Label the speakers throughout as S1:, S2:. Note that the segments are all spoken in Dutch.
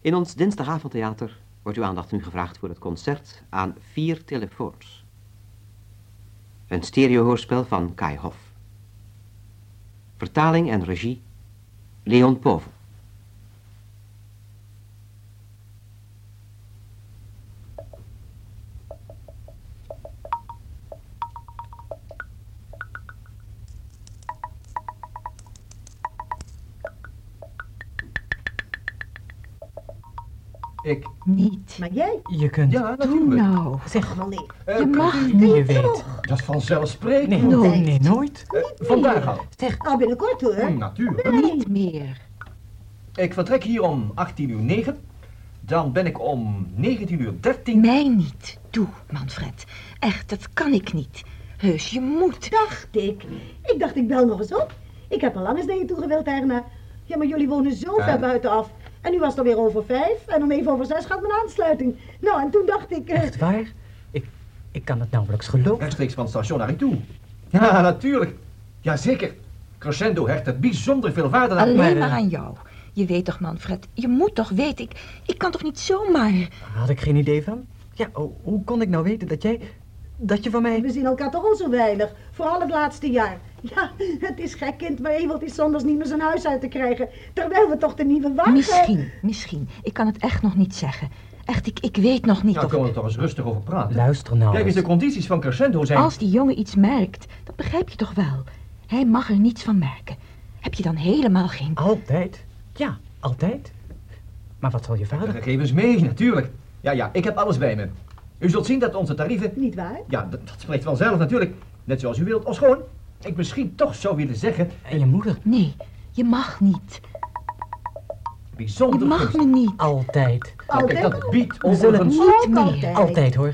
S1: In ons dinsdagavondtheater wordt uw aandacht nu gevraagd voor het concert aan vier telefoons. Een stereohoorspel van Kai Hoff. Vertaling en regie Leon Povel.
S2: Maar jij?
S3: Je kunt. Ja, natuurlijk.
S4: nou.
S3: Zeg,
S2: Wel nee.
S3: eh,
S4: Je mag niet.
S3: Je weet. Dat is vanzelfsprekend. Nee,
S4: Nooit.
S3: nee, nooit. Eh, vandaag al.
S4: Zeg,
S2: Al binnenkort hoor.
S3: Hm, natuurlijk.
S4: niet meer.
S3: Ik vertrek hier om 18 uur 9. Dan ben ik om 19 uur 13.
S4: Mij niet. Doe, Manfred. Echt, dat kan ik niet. Heus, je moet.
S2: Dacht ik. Ik dacht ik bel nog eens op. Ik heb al lang eens naar je toe gewild, Erna. Ja, maar jullie wonen zo ver buitenaf. En nu was het alweer over vijf. En om even over zes gaat mijn aansluiting. Nou, en toen dacht ik... eh,
S5: Echt waar? Ik, ik kan het nauwelijks geloven.
S3: Rechtstreeks van het station naar u toe. Ja, natuurlijk. Jazeker. Crescendo hecht het bijzonder veel waarde aan.
S4: Alleen
S5: maar,
S4: maar
S5: eh,
S4: aan jou. Je weet toch, Manfred. Je moet toch weten. Ik, ik kan toch niet zomaar...
S5: Had ik geen idee van? Ja, oh, hoe kon ik nou weten dat jij... Dat je van mij...
S2: We zien elkaar toch al zo weinig. Vooral het laatste jaar. Ja, het is gek kind, maar Ewald is zondags niet meer zijn huis uit te krijgen. Terwijl we toch de nieuwe wagen...
S4: Misschien, misschien. Ik kan het echt nog niet zeggen. Echt, ik, ik weet nog niet
S3: Nou,
S4: of...
S3: kunnen we er toch eens rustig over praten.
S5: Luister nou
S3: Kijk eens, de condities van Crescendo zijn...
S4: Als die jongen iets merkt, dat begrijp je toch wel. Hij mag er niets van merken. Heb je dan helemaal geen...
S5: Altijd? Ja, altijd. Maar wat zal je
S3: De
S5: vader...
S3: gegevens mee, natuurlijk. Ja, ja, ik heb alles bij me. U zult zien dat onze tarieven...
S2: Niet waar?
S3: Ja, dat, dat spreekt vanzelf natuurlijk. Net zoals u wilt. Of schoon, ik misschien toch zou willen zeggen...
S5: En je moeder?
S4: Nee, je mag niet. Je
S3: Bijzonder
S4: mag
S3: gunstig.
S4: me niet.
S5: Altijd.
S2: Altijd
S3: dat biedt
S5: We zullen
S3: overigens...
S4: Niet meer.
S2: altijd.
S5: Altijd hoor.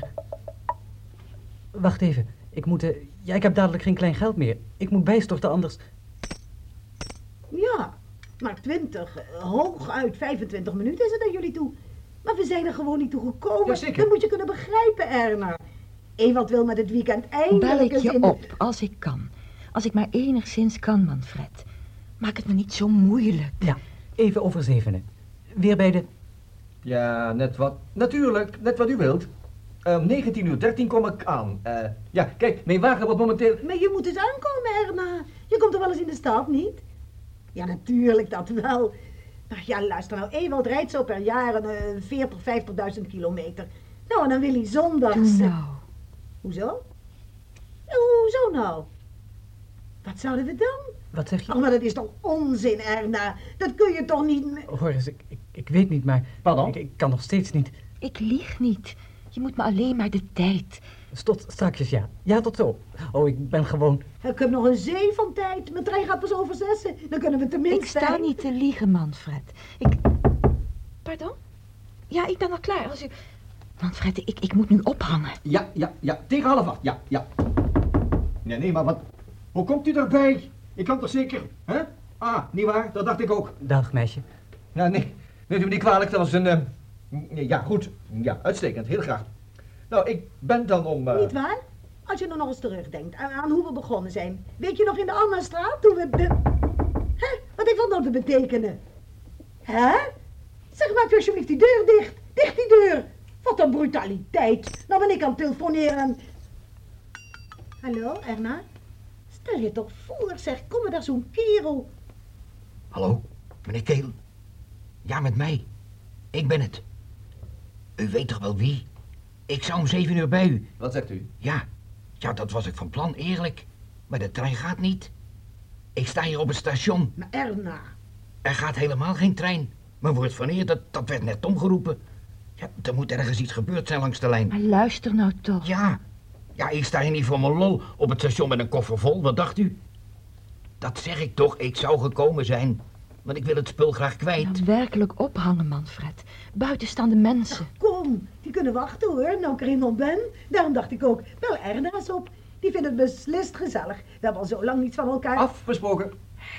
S5: Wacht even. Ik moet... eh, ja, ik heb dadelijk geen klein geld meer. Ik moet bijstorten anders...
S2: Ja, maar 20, eh, hooguit 25 minuten is het aan jullie toe. Maar we zijn er gewoon niet toe gekomen.
S3: Jazeker.
S2: Dat moet je kunnen begrijpen, Erna. Ewald wil met het weekend
S4: Bel
S2: eindelijk
S4: ik
S2: eens
S4: je
S2: in de-
S4: op als ik kan. Als ik maar enigszins kan, Manfred. Maak het me niet zo moeilijk.
S5: Ja, even over zevenen. Weer bij de...
S3: Ja, net wat... Natuurlijk, net wat u wilt. Om 19 uur 13 kom ik aan. Eh, ja, kijk, mijn wagen wordt momenteel...
S2: Maar je moet eens aankomen, Erna. Je komt er wel eens in de stad, niet? Ja, natuurlijk, dat wel. Maar ja, luister nou, Ewald rijdt zo per jaar een eh, 40, 50.000 kilometer. Nou, en dan wil hij zondags...
S4: Doe nou.
S2: Hoezo? Ja, hoezo nou? Wat zouden we dan?
S5: Wat zeg je?
S2: Oh, maar dat is toch onzin, Erna? Dat kun je toch niet...
S5: Hoor eens, ik, ik, ik weet niet, maar...
S3: Pardon?
S5: Ik, ik kan nog steeds niet...
S4: Ik lieg niet. Je moet me alleen maar de tijd.
S5: Tot strakjes, ja. Ja, tot zo. Oh, ik ben gewoon...
S2: Ik heb nog een zee van tijd. Mijn trein gaat pas over zessen. Dan kunnen we tenminste...
S4: Ik sta niet te liegen, Manfred. Ik... Pardon? Ja, ik ben al klaar. Als u... Manfred, ik, ik moet nu ophangen.
S3: Ja, ja, ja, tegen half acht, ja, ja. Nee, nee, maar wat... Hoe komt u erbij? Ik kan toch zeker, hè? Ah, niet waar? Dat dacht ik ook.
S5: Dag, meisje.
S3: Ja, nee, neemt u me niet kwalijk, dat was een... eh, ja, goed. Ja, uitstekend, heel graag. Nou, ik ben dan om... eh,
S2: Niet waar? Als je nou nog eens terugdenkt aan, aan hoe we begonnen zijn. Weet je nog in de Annastraat toen we... De... Hè? Wat heeft dat nou te betekenen? Hè? Zeg, maak alsjeblieft die deur dicht. Dicht die deur. Wat een brutaliteit. Nou ben ik aan het telefoneren. en- Hallo, Erna? Stel je toch voor, zeg, kom er daar zo'n kerel.
S6: Hallo, meneer Keel? Ja, met mij. Ik ben het. U weet toch wel wie? Ik zou om zeven uur bij u.
S3: Wat zegt u?
S6: Ja, ja, dat was ik van plan, eerlijk. Maar de trein gaat niet. Ik sta hier op het station.
S2: Maar Erna,
S6: Er gaat helemaal geen trein. Mijn woord van eer, dat, dat werd net omgeroepen. Ja, er moet ergens iets gebeurd zijn langs de lijn.
S4: Maar luister nou toch.
S6: Ja, ja, ik sta hier niet voor mijn lol op het station met een koffer vol. Wat dacht u? Dat zeg ik toch, ik zou gekomen zijn. Want ik wil het spul graag kwijt.
S4: Laat werkelijk ophangen, Manfred. Buiten staan de mensen.
S2: kom. Die kunnen wachten hoor, nou ik er iemand ben. Daarom dacht ik ook, bel Erna eens op. Die vindt het beslist gezellig. We hebben al zo lang niets van elkaar.
S3: Afgesproken.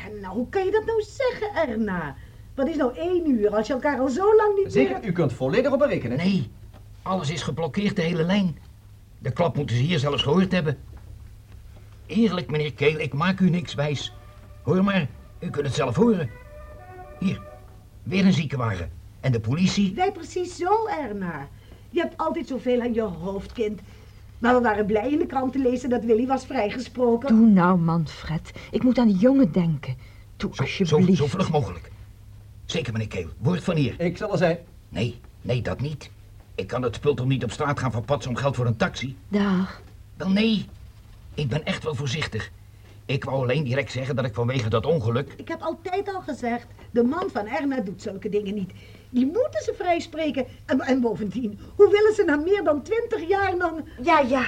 S2: En Nou, hoe kan je dat nou zeggen, Erna? Wat is nou één uur als je elkaar al zo lang niet
S3: Zeker,
S2: meer...
S3: u kunt volledig op me rekenen.
S6: Nee, alles is geblokkeerd, de hele lijn. De klap moeten ze hier zelfs gehoord hebben. Eerlijk, meneer Keel, ik maak u niks wijs. Hoor maar, u kunt het zelf horen. Hier, weer een ziekenwagen. En de politie?
S2: Wij precies zo, Erna. Je hebt altijd zoveel aan je hoofd, kind. Maar we waren blij in de krant te lezen dat Willy was vrijgesproken.
S4: Doe nou, Manfred. Ik moet aan die jongen denken. Doe
S6: Zo, zo,
S4: alsjeblieft.
S6: zo vlug mogelijk. Zeker, meneer Keel. Woord van hier.
S3: Ik zal er zijn.
S6: Nee, nee, dat niet. Ik kan het spul toch niet op straat gaan verpatsen om geld voor een taxi?
S4: Dag.
S6: Wel, nee. Ik ben echt wel voorzichtig. Ik wou alleen direct zeggen dat ik vanwege dat ongeluk...
S2: Ik heb altijd al gezegd, de man van Erna doet zulke dingen niet. Die moeten ze vrijspreken. En, en bovendien, hoe willen ze na meer dan twintig jaar nog...
S7: Ja, ja,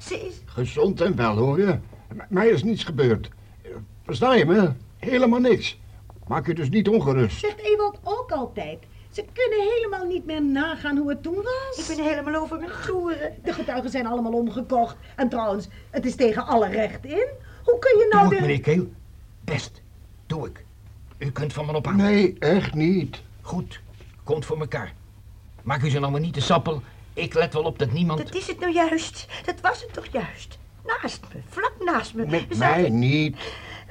S7: ze is...
S8: Gezond en wel, hoor je. M- Mij is niets gebeurd. Eh, Versta je me? Helemaal niks. Maak je dus niet ongerust.
S2: Zegt Ewald ook altijd. Ze kunnen helemaal niet meer nagaan hoe het toen was.
S7: Ik ben helemaal over mijn toeren.
S2: De getuigen zijn allemaal omgekocht. En trouwens, het is tegen alle recht in. Hoe kun je nou
S6: Doe ik,
S2: de...
S6: meneer Keel? Best. Doe ik. U kunt van me op aan.
S8: Nee, echt niet.
S6: Goed. Komt voor elkaar. Maak u ze nou maar niet te sappel. Ik let wel op dat niemand...
S7: Dat is het nou juist. Dat was het toch juist. Naast me, vlak naast me.
S8: Met mij niet.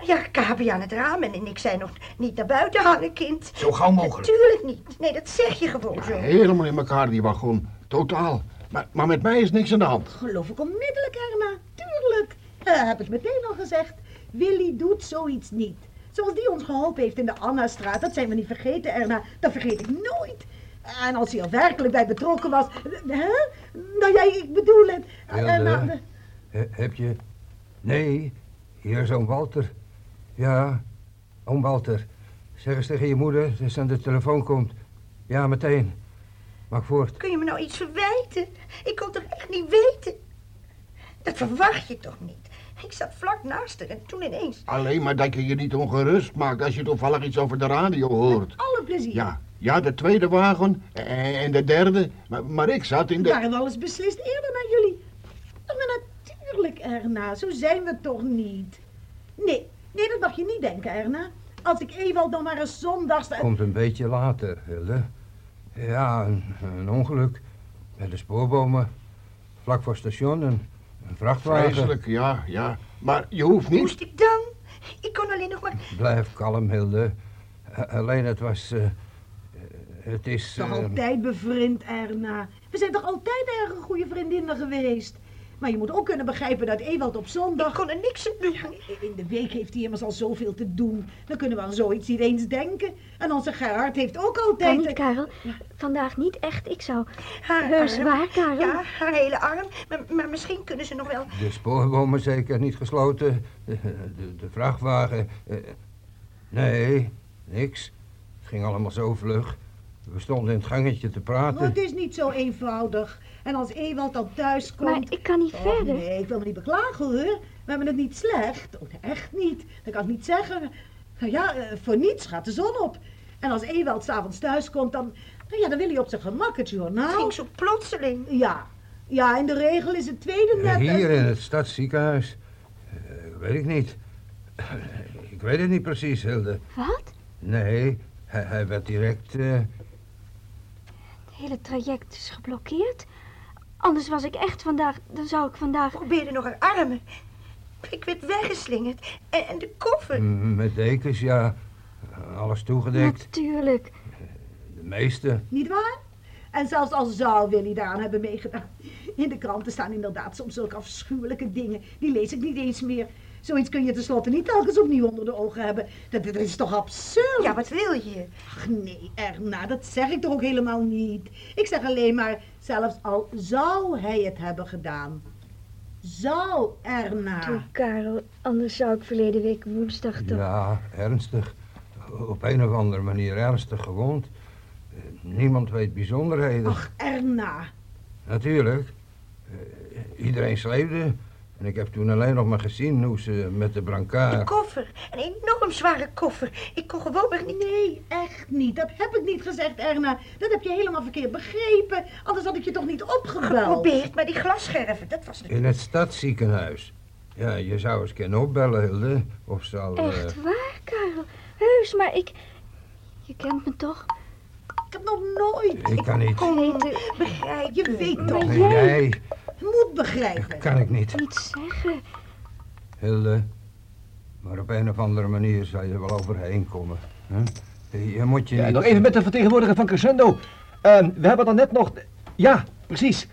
S7: Ja, Kabi aan het raam en ik zei nog niet naar buiten hangen, kind.
S6: Zo gauw mogelijk.
S7: Natuurlijk niet. Nee, dat zeg je gewoon zo.
S8: Helemaal in elkaar, die wagon. Totaal. Maar, maar met mij is niks aan de hand.
S2: Geloof ik onmiddellijk, Erna. Tuurlijk. Eh, heb ik meteen al gezegd. Willy doet zoiets niet. Zoals die ons geholpen heeft in de Annastraat. Dat zijn we niet vergeten, Erna. Dat vergeet ik nooit. En als hij er werkelijk bij betrokken was... eh, Hè? Nou ja, ik bedoel het. Eh? Erna, de-
S9: He- heb je... Nee, hier is oom Walter. Ja, oom Walter. Zeg eens tegen je moeder dat ze aan de telefoon komt. Ja, meteen. Maak voort.
S7: Kun je me nou iets verwijten? Ik kon toch echt niet weten? Dat verwacht je toch niet? Ik zat vlak naast haar en toen ineens...
S8: Alleen maar dat je je niet ongerust maakt als je toevallig iets over de radio hoort.
S2: alle plezier.
S8: Ja, ja, de tweede wagen en de derde. Maar, maar ik zat in
S2: We
S8: de...
S2: waren alles beslist eerder naar jullie. Maar natuurlijk, Erna. Zo zijn we toch niet. Nee, nee, dat mag je niet denken, Erna. Als ik Ewald dan maar eens zondags...
S9: Komt een beetje later, Hilde. Ja, een, een ongeluk. Bij de spoorbomen. Vlak voor het station, een, een vrachtwagen.
S8: Vreselijk, ja, ja. Maar je hoeft niet...
S7: Moest ik dan? Ik kon alleen nog maar...
S9: Blijf kalm, Hilde. A- alleen het was... eh, eh, het is...
S2: Toch
S9: eh,
S2: altijd bevriend, Erna. We zijn toch altijd erg goede vriendinnen geweest. Maar je moet ook kunnen begrijpen dat Ewald op
S7: Ik
S2: zondag...
S7: kon er niks aan doen.
S2: In de week heeft hij immers al zoveel te doen. Dan kunnen we aan zoiets niet eens denken. En onze Gerard heeft ook
S10: Kan
S2: altijd...
S10: niet, Karel. Vandaag niet echt. Ik zou...
S7: Haar
S10: Heus
S7: arm.
S10: waar, Karel?
S7: Ja, haar hele arm. Maar, maar misschien kunnen ze nog wel...
S9: De spoorbomen zeker niet gesloten. De, de, de vrachtwagen. eh, nee, niks. Het ging allemaal zo vlug. We stonden in het gangetje te
S2: Oh,
S9: praten.
S2: het is niet zo eenvoudig. En als Ewald dan thuis komt...
S10: Maar ik kan niet
S2: Och,
S10: verder.
S2: nee, ik wil me niet beklagen hoor. We hebben het niet slecht. Oh, echt niet. Dat kan ik niet zeggen. Nou ja, eh, voor niets gaat de zon op. En als Ewald s'avonds thuis komt, dan, nou ja, dan wil hij op zijn gemak het
S7: Het
S2: journaal.
S7: ging zo plotseling.
S2: Ja. Ja, in de regel is het tweede
S9: Eh,
S2: net...
S9: Hier in het stadsziekenhuis. Eh, weet ik niet. Ik weet het niet precies, Hilde.
S10: Wat?
S9: Nee, hij, hij werd direct... eh,
S10: Het hele traject is geblokkeerd. Anders was ik echt vandaag... Dan zou ik vandaag...
S7: Probeerde nog haar armen. Ik werd weggeslingerd. En, en de koffer.
S9: m- met dekens, ja. Alles toegedekt.
S10: Natuurlijk.
S9: De meeste.
S2: Niet waar? En zelfs al zou Willy daaraan hebben meegedaan. In de kranten staan inderdaad soms zulke afschuwelijke dingen. Die lees ik niet eens meer. Zoiets kun je tenslotte niet telkens opnieuw onder de ogen hebben. Dat, dat is toch absurd?
S7: Ja, wat wil je?
S2: Ach nee, Erna, dat zeg ik toch ook helemaal niet. Ik zeg alleen maar, zelfs al zou hij het hebben gedaan. Zou, Erna.
S10: Toe, Karel. Anders zou ik verleden week woensdag toch...
S9: Ja, ernstig. Op een of andere manier ernstig gewond. Eh, Niemand weet bijzonderheden.
S2: Ach, Erna.
S9: Natuurlijk. Eh, iedereen sleepte. En ik heb toen alleen nog maar gezien hoe ze met de
S7: De
S9: brancard...
S7: koffer. Een enorm zware koffer. Ik kon gewoonweg niet...
S2: Nee, echt niet. Dat heb ik niet gezegd, Erna. Dat heb je helemaal verkeerd begrepen. Anders had ik je toch niet opgebeld.
S7: Geprobeerd, maar die glasscherven, dat was...
S9: In het stadsziekenhuis. Ja, je zou eens kunnen opbellen, Hilde. Of ze al... eh,
S10: Echt waar, Karel? Heus, maar ik... Je kent me toch?
S2: Ik heb nog nooit.
S9: ik kan niet.
S10: Kon weten...
S2: Begrijp, je weet toch.
S10: Maar
S9: Nee,
S10: jij...
S2: moet begrijpen.
S9: kan ik niet.
S10: Niet zeggen.
S9: Hilde. Maar op een of andere manier zal je er wel overheen komen. Hè? Je moet je
S3: Ja,
S9: niet...
S3: nog even met de vertegenwoordiger van Crescendo. Ehm, we hebben dan net nog... Ja, precies.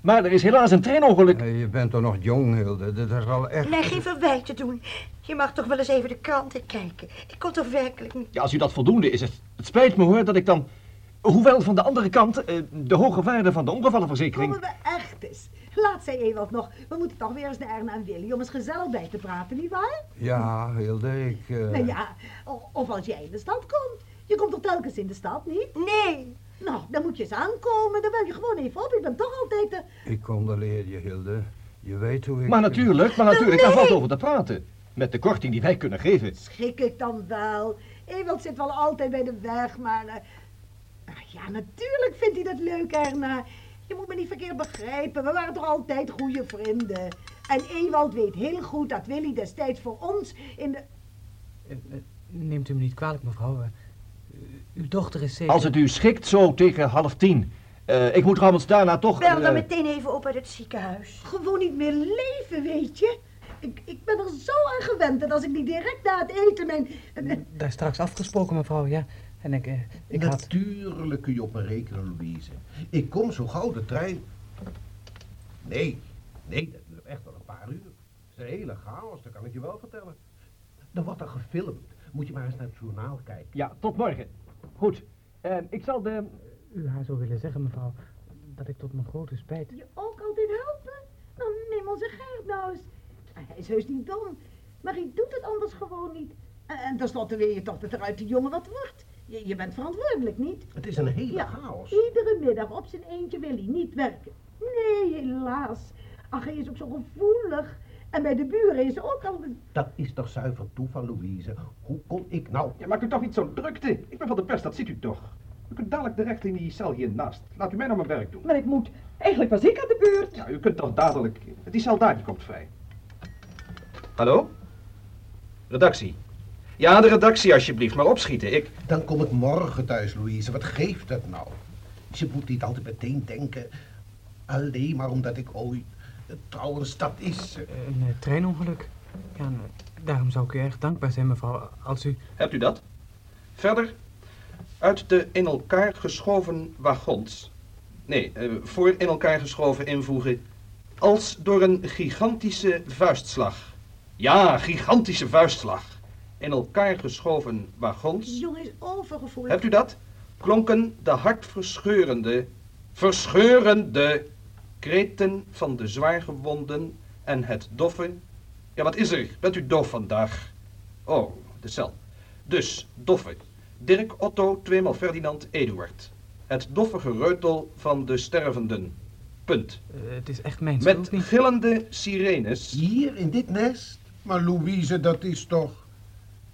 S3: Maar er is helaas een treinongeluk.
S9: Je bent toch nog jong, Hilde. Dat is al echt...
S7: Nee, geen verwijt te doen. Je mag toch wel eens even de kranten kijken. Ik kon toch werkelijk niet...
S3: Ja, als u dat voldoende is, het, het spijt me hoor dat ik dan... Hoewel van de andere kant, eh, de hoge waarde van de ongevallenverzekering...
S2: Komen we echt eens. Laat zei Ewald nog, we moeten toch weer eens naar Erna en Willy om eens gezellig bij te praten, nietwaar?
S9: Ja, Hilde, ik... eh,
S2: Nou ja, of als jij in de stad komt. Je komt toch telkens in de stad, niet?
S7: Nee.
S2: Nou, dan moet je eens aankomen, dan bel je gewoon even op. Ik ben toch altijd de...
S9: Ik condoleer je, Hilde. Je weet hoe ik...
S3: Maar natuurlijk, maar natuurlijk, daar valt over te praten. Met de korting die wij kunnen geven.
S2: Schik ik dan wel. Ewald zit wel altijd bij de weg, maar... eh, nou ja, natuurlijk vindt hij dat leuk, Erna. Je moet me niet verkeerd begrijpen. We waren toch altijd goede vrienden. En Ewald weet heel goed dat Willy destijds voor ons in de...
S5: Eh, eh, Neemt u me niet kwalijk, mevrouw. Eh, Uw dochter is zeker...
S3: Als het u schikt, zo tegen half tien. Eh, ik moet trouwens daarna toch...
S7: Bel dan meteen even op uit het ziekenhuis.
S2: Gewoon niet meer leven, weet je. Ik, ik ben er zo aan gewend dat als ik niet direct na het eten mijn...
S5: Daar is straks afgesproken, mevrouw, ja. En ik, eh, ik had...
S11: Natuurlijk kun je op me rekenen, Louise. Ik kom zo gauw de trein. Nee, nee, dat duurt echt wel een paar uur. Het is een hele chaos, dat kan ik je wel vertellen. Er wordt er gefilmd. Moet je maar eens naar het journaal kijken.
S3: Ja, tot morgen. Goed. Eh, ik zal de...
S5: U haar zou willen zeggen, mevrouw, dat ik tot mijn grote spijt...
S2: je ook altijd helpen? Dan neem onze Gert nou eens. Hij is heus niet dom, maar hij doet het anders gewoon niet. En, en tenslotte wil je toch dat er uit die jongen wat wordt. Je, je bent verantwoordelijk, niet?
S11: Het is een hele
S2: Ja,
S11: chaos.
S2: iedere middag op zijn eentje wil hij niet werken. Nee, helaas. Ach, hij is ook zo gevoelig. En bij de buren is ook al...
S11: Dat is toch zuiver toeval, Louise. Hoe kon ik nou...
S12: Ja, maakt u toch niet zo drukte. Ik ben van de pers, dat ziet u toch. U kunt dadelijk direct in die cel hiernaast. Laat u mij nou mijn werk doen.
S13: Maar ik moet. Eigenlijk was ik aan de beurt.
S12: Ja, u kunt toch dadelijk... Die cel daar, die komt vrij. Hallo? Redactie. Ja, de redactie alsjeblieft, maar opschieten. Ik...
S11: Dan kom ik morgen thuis, Louise. Wat geeft dat nou? Je moet niet altijd meteen denken... alleen maar omdat ik ooit... Trouwens, dat is...
S5: Een eh, treinongeluk. Ja, eh, daarom zou ik u erg dankbaar zijn, mevrouw, als u...
S12: Hebt u dat? Verder, uit de in elkaar geschoven wagons. Nee, eh, voor in elkaar geschoven invoegen. Als door een gigantische vuistslag. Ja, gigantische vuistslag. In elkaar geschoven wagons.
S2: Die jongen is overgevoelig.
S12: Hebt u dat? Klonken de hartverscheurende, verscheurende kreten van de zwaargewonden en het doffe. Ja, wat is er? Bent u doof vandaag? Oh, de cel. Dus, doffe. Dirk Otto, tweemaal Ferdinand Eduard. Het doffe gereutel van de stervenden. Punt.
S5: Eh, het is echt mijn schuld
S12: Met
S5: niet.
S12: gillende sirenes.
S11: Hier, in dit nest? Maar Louise, dat is toch...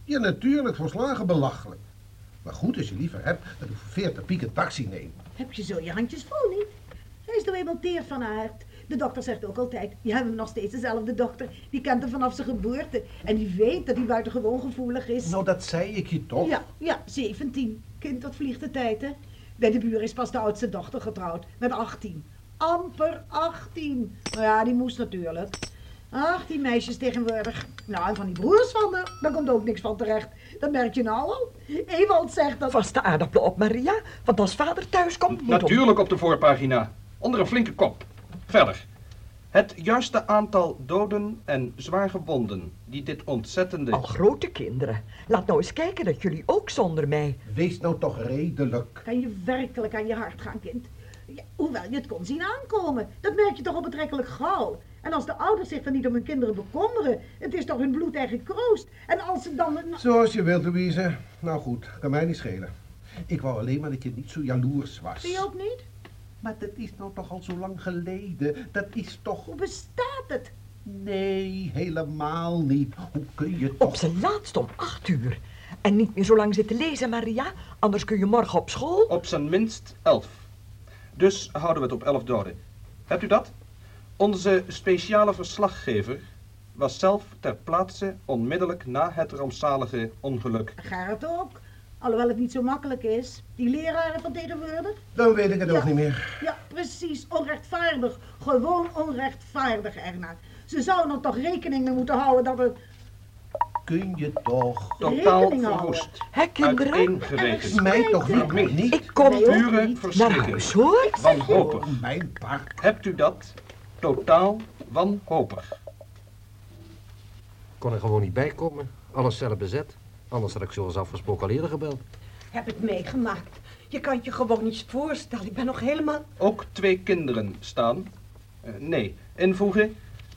S11: Ja, natuurlijk, volslagen belachelijk. Maar goed, als je liever hebt, dat ik voor 40 piek een taxi neem.
S2: Heb je zo je handjes vol, niet? Hij is nou eenmaal teer van aard. De dokter zegt ook altijd, je hebt nog steeds dezelfde dokter. Die kent hem vanaf zijn geboorte. En die weet dat hij buitengewoon gevoelig is.
S11: Nou, dat zei ik je toch?
S2: Ja, ja, 17. Kind, dat vliegt de tijd, hè? Bij de buren is pas de oudste dochter getrouwd. Met 18. Amper 18. Nou ja, die moest natuurlijk. Ach, die meisjes tegenwoordig. Nou, en van die broers van haar, daar komt ook niks van terecht. Dat merk je nou al. Ewald zegt dat...
S13: Vast de aardappelen op, Maria. Want als vader thuis komt, moet
S12: Natuurlijk op de voorpagina. Onder een flinke kop. Verder. Het juiste aantal doden en zwaargewonden die dit ontzettende...
S13: Al grote kinderen. Laat nou eens kijken dat jullie ook zonder mij...
S11: Wees nou toch redelijk.
S2: Kan je werkelijk aan je hart gaan, kind? Ja, hoewel je het kon zien aankomen. Dat merk je toch al betrekkelijk gauw. En als de ouders zich dan niet om hun kinderen bekommeren, het is toch hun bloedeigen kroost. En als ze dan...
S11: Zoals je wilt, Louise. Nou goed, kan mij niet schelen. Ik wou alleen maar dat je niet zo jaloers was.
S2: Zie je ook niet?
S11: Maar dat is nou toch al zo lang geleden. Dat is toch...
S2: Hoe bestaat het?
S11: Nee, helemaal niet. Hoe kun je toch...
S13: Op zijn laatst om acht uur. En niet meer zo lang zitten lezen, Maria. Anders kun je morgen op school...
S12: Op zijn minst elf. Dus houden we het op elf doden. Hebt u dat? Onze speciale verslaggever was zelf ter plaatse onmiddellijk na het rampzalige ongeluk.
S2: Gerrit ook. Alhoewel het niet zo makkelijk is. Die leraren van tegenwoordig.
S11: Dan weet ik het
S2: Ja.
S11: ook niet meer.
S2: Ja, precies. Onrechtvaardig. Gewoon onrechtvaardig, Erna. Ze zouden er toch rekening mee moeten houden dat het...
S11: kun je toch...
S12: Totaal
S2: Rekening houden.
S12: verwoest.
S13: Hè, kinderen?
S11: Mij toch niet.
S13: Ik kom.
S12: Pure
S2: niet.
S13: naar
S12: verschrikking.
S13: huis, hoor.
S12: Wanhopig.
S11: Mijn part.
S12: Hebt u dat? Totaal wanhopig.
S14: Kon er gewoon niet bij komen. Alles zelf bezet. Anders had ik zoals afgesproken al eerder gebeld.
S13: Heb het meegemaakt. Je kan je gewoon niet voorstellen. Ik ben nog helemaal...
S12: Ook twee kinderen staan. eh, nee, invoegen.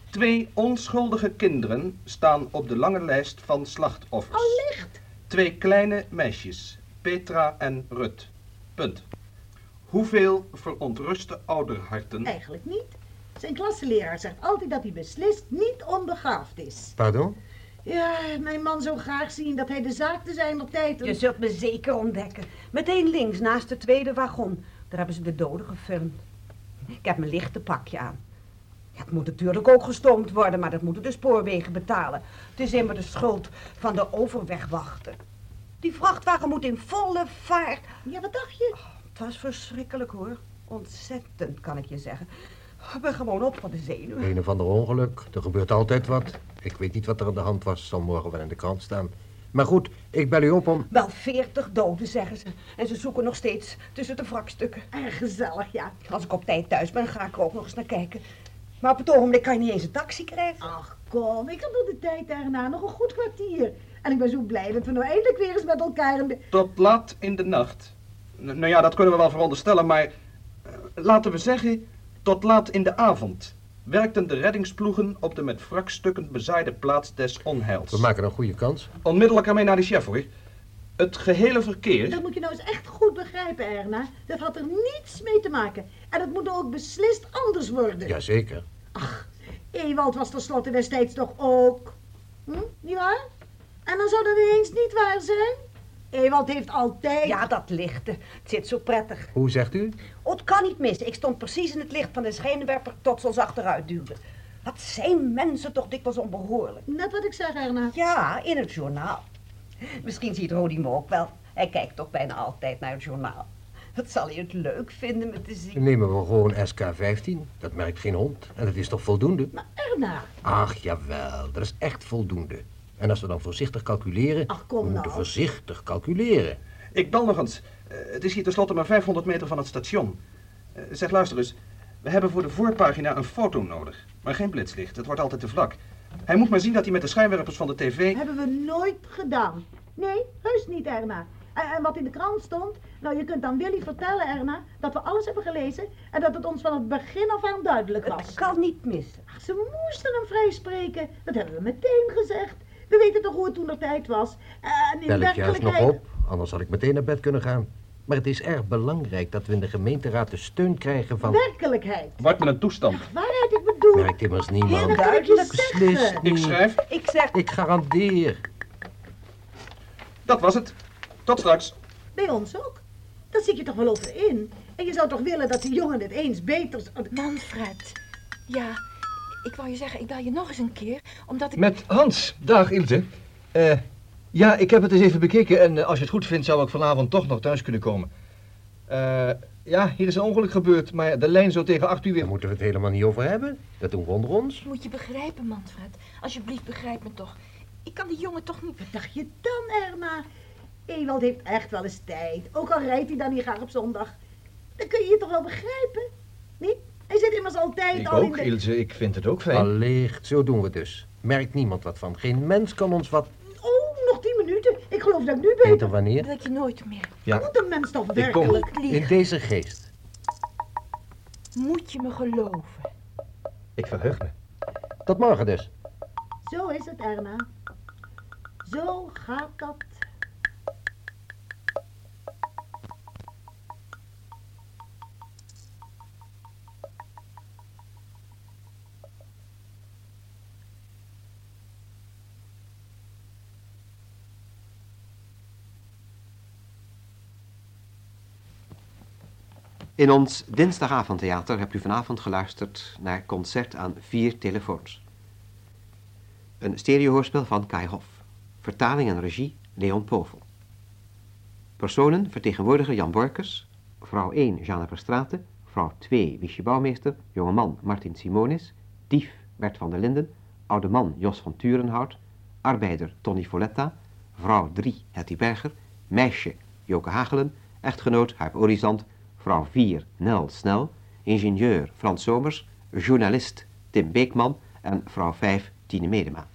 S12: Twee onschuldige kinderen staan op de lange lijst van slachtoffers.
S2: Allicht.
S12: Twee kleine meisjes, Petra en Rut. Punt. Hoeveel verontruste ouderharten
S2: Eigenlijk niet. Zijn klasseleraar zegt altijd dat hij beslist niet onbegaafd is.
S14: Pardon?
S2: Ja, mijn man zou graag zien dat hij de zaak te zijn op tijd...
S15: Je zult me zeker ontdekken. Meteen links, naast de tweede wagon. Daar hebben ze de doden gefilmd. Ik heb mijn lichte pakje aan. Ja, het moet natuurlijk ook gestoomd worden, maar dat moeten de spoorwegen betalen. Het is immer de schuld van de overwegwachter. Die vrachtwagen moet in volle vaart.
S2: Ja, wat dacht je?
S15: Het was verschrikkelijk hoor. Ontzettend, kan ik je zeggen. Ik ben gewoon op van de zenuwen.
S14: Een of ander ongeluk. Er gebeurt altijd wat. Ik weet niet wat er aan de hand was. Zal morgen wel in de krant staan. Maar goed, ik bel u op om...
S15: Wel veertig doden, zeggen ze. En ze zoeken nog steeds tussen de wrakstukken.
S2: Erg gezellig, ja.
S15: Als ik op tijd thuis ben, ga ik er ook nog eens naar kijken. Maar op het ogenblik kan je niet eens een taxi krijgen.
S2: Ach, kom. Ik heb nog de tijd daarna nog een goed kwartier. En ik ben zo blij dat we nou eindelijk weer eens met elkaar in de...
S12: tot laat in de nacht. N- nou ja, dat kunnen we wel veronderstellen, maar eh, laten we zeggen tot laat in de avond werkten de reddingsploegen op de met wrakstukken bezaaide plaats des onheils.
S14: We maken een goede kans.
S12: Onmiddellijk ermee naar de chef hoor. Het gehele verkeer
S2: Dat moet je nou eens echt goed begrijpen, Erna. Dat had er niets mee te maken. En dat moet ook beslist anders worden.
S14: Jazeker.
S2: Ewald was tenslotte destijds toch ook... Hm, niet waar? En dan zou dat ineens niet waar zijn? Ewald heeft altijd...
S15: Ja, dat lichte. Het zit zo prettig.
S14: Hoe zegt u?
S15: Oh, het kan niet missen. Ik stond precies in het licht van de schijnwerper tot ze ons achteruit duwden. Wat zijn mensen toch dikwijls onbehoorlijk.
S2: Net wat ik zeg, Erna.
S15: Ja, in het journaal. Misschien ziet Rodi me ook wel. Hij kijkt toch bijna altijd naar het journaal. Wat zal hij het leuk vinden me te zien?
S14: Dan nemen we gewoon SK15. Dat merkt geen hond. En dat is toch voldoende?
S2: Maar Erna,
S14: Ach, jawel. Dat is echt voldoende. En als we dan voorzichtig calculeren...
S2: Ach, kom
S14: we
S2: nou.
S14: moeten voorzichtig calculeren.
S12: Ik bel nog eens. Eh, het is hier tenslotte maar 500 meter van het station. Eh, zeg, luister eens. We hebben voor de voorpagina een foto nodig. Maar geen blitslicht. Het wordt altijd te vlak. Hij moet maar zien dat hij met de schijnwerpers van de tv...
S2: hebben we nooit gedaan. Nee, heus niet, Erna. En, en wat in de krant stond, nou je kunt aan Willy vertellen, Erna, dat we alles hebben gelezen en dat het ons van het begin af aan duidelijk was.
S15: Het kan niet missen.
S2: Ach, ze moesten hem vrijspreken. Dat hebben we meteen gezegd. We weten toch hoe het toen de tijd was. En in
S14: Bel ik juist nog op. Anders had ik meteen naar bed kunnen gaan. Maar het is erg belangrijk dat we in de gemeenteraad de steun krijgen van...
S2: Werkelijkheid.
S12: Wat met een toestand.
S2: Waarheid ik bedoel.
S14: Merkt immers niemand.
S2: dat kan ik je
S14: Beslist
S2: zeggen.
S12: Ik
S14: niet.
S12: schrijf.
S15: Ik zeg,
S14: Ik garandeer.
S12: Dat was het. Tot straks.
S2: Bij ons ook. Dat zit je toch wel over in. En je zou toch willen dat die jongen het eens beter...
S16: Manfred. Ja, ik wou je zeggen, ik bel je nog eens een keer, omdat ik...
S3: Met Hans. Dag Ilse. Eh, ja, ik heb het eens even bekeken en eh, als je het goed vindt zou ik vanavond toch nog thuis kunnen komen. Eh, ja, hier is een ongeluk gebeurd, maar de lijn zo tegen acht uur weer...
S14: Daar moeten we het helemaal niet over hebben. Dat doen we onder ons.
S16: Moet je begrijpen, Manfred. Alsjeblieft, begrijp me toch. Ik kan die jongen toch niet...
S2: Wat dacht je dan, Erna? Ewald heeft echt wel eens tijd. Ook al rijdt hij dan niet graag op zondag. Dan kun je je toch wel begrijpen? Niet? Hij zit immers altijd
S3: Ik
S2: al
S3: ook,
S2: in de...
S3: Ilse. Ik vind het ook fijn.
S14: Allicht, zo doen we dus. Merkt niemand wat van. Geen mens kan ons wat...
S2: Oh, nog tien minuten. Ik geloof dat ik nu
S14: Beter
S2: ben.
S14: wanneer?
S16: Dat je nooit meer...
S3: Ja.
S2: Moet een mens toch
S3: Ik kom.
S2: werkelijk...
S14: In deze geest.
S16: Moet je me geloven.
S3: Ik verheug me.
S14: Tot morgen dus.
S2: Zo is het, Erna. Zo gaat dat.
S4: In ons dinsdagavondtheater hebt u vanavond geluisterd naar Concert aan vier telefoons. Een stereohoorspel van Kai Hoff. Vertaling en regie Leon Povel. Personen vertegenwoordiger Jan Borkers, vrouw 1 Jeanne Verstraeten, vrouw 2 Wiesje Bouwmeester, jongeman Martin Simonis, dief Bert van der Linden, oude man Jos van Turenhout, arbeider Tony Folletta, vrouw 3 Hetty Berger, meisje Joke Hagelen, echtgenoot Huip Orizant, vrouw 4 Nel Snel, ingenieur Frans Somers, journalist Tim Beekman en vrouw 5 Tine Medema.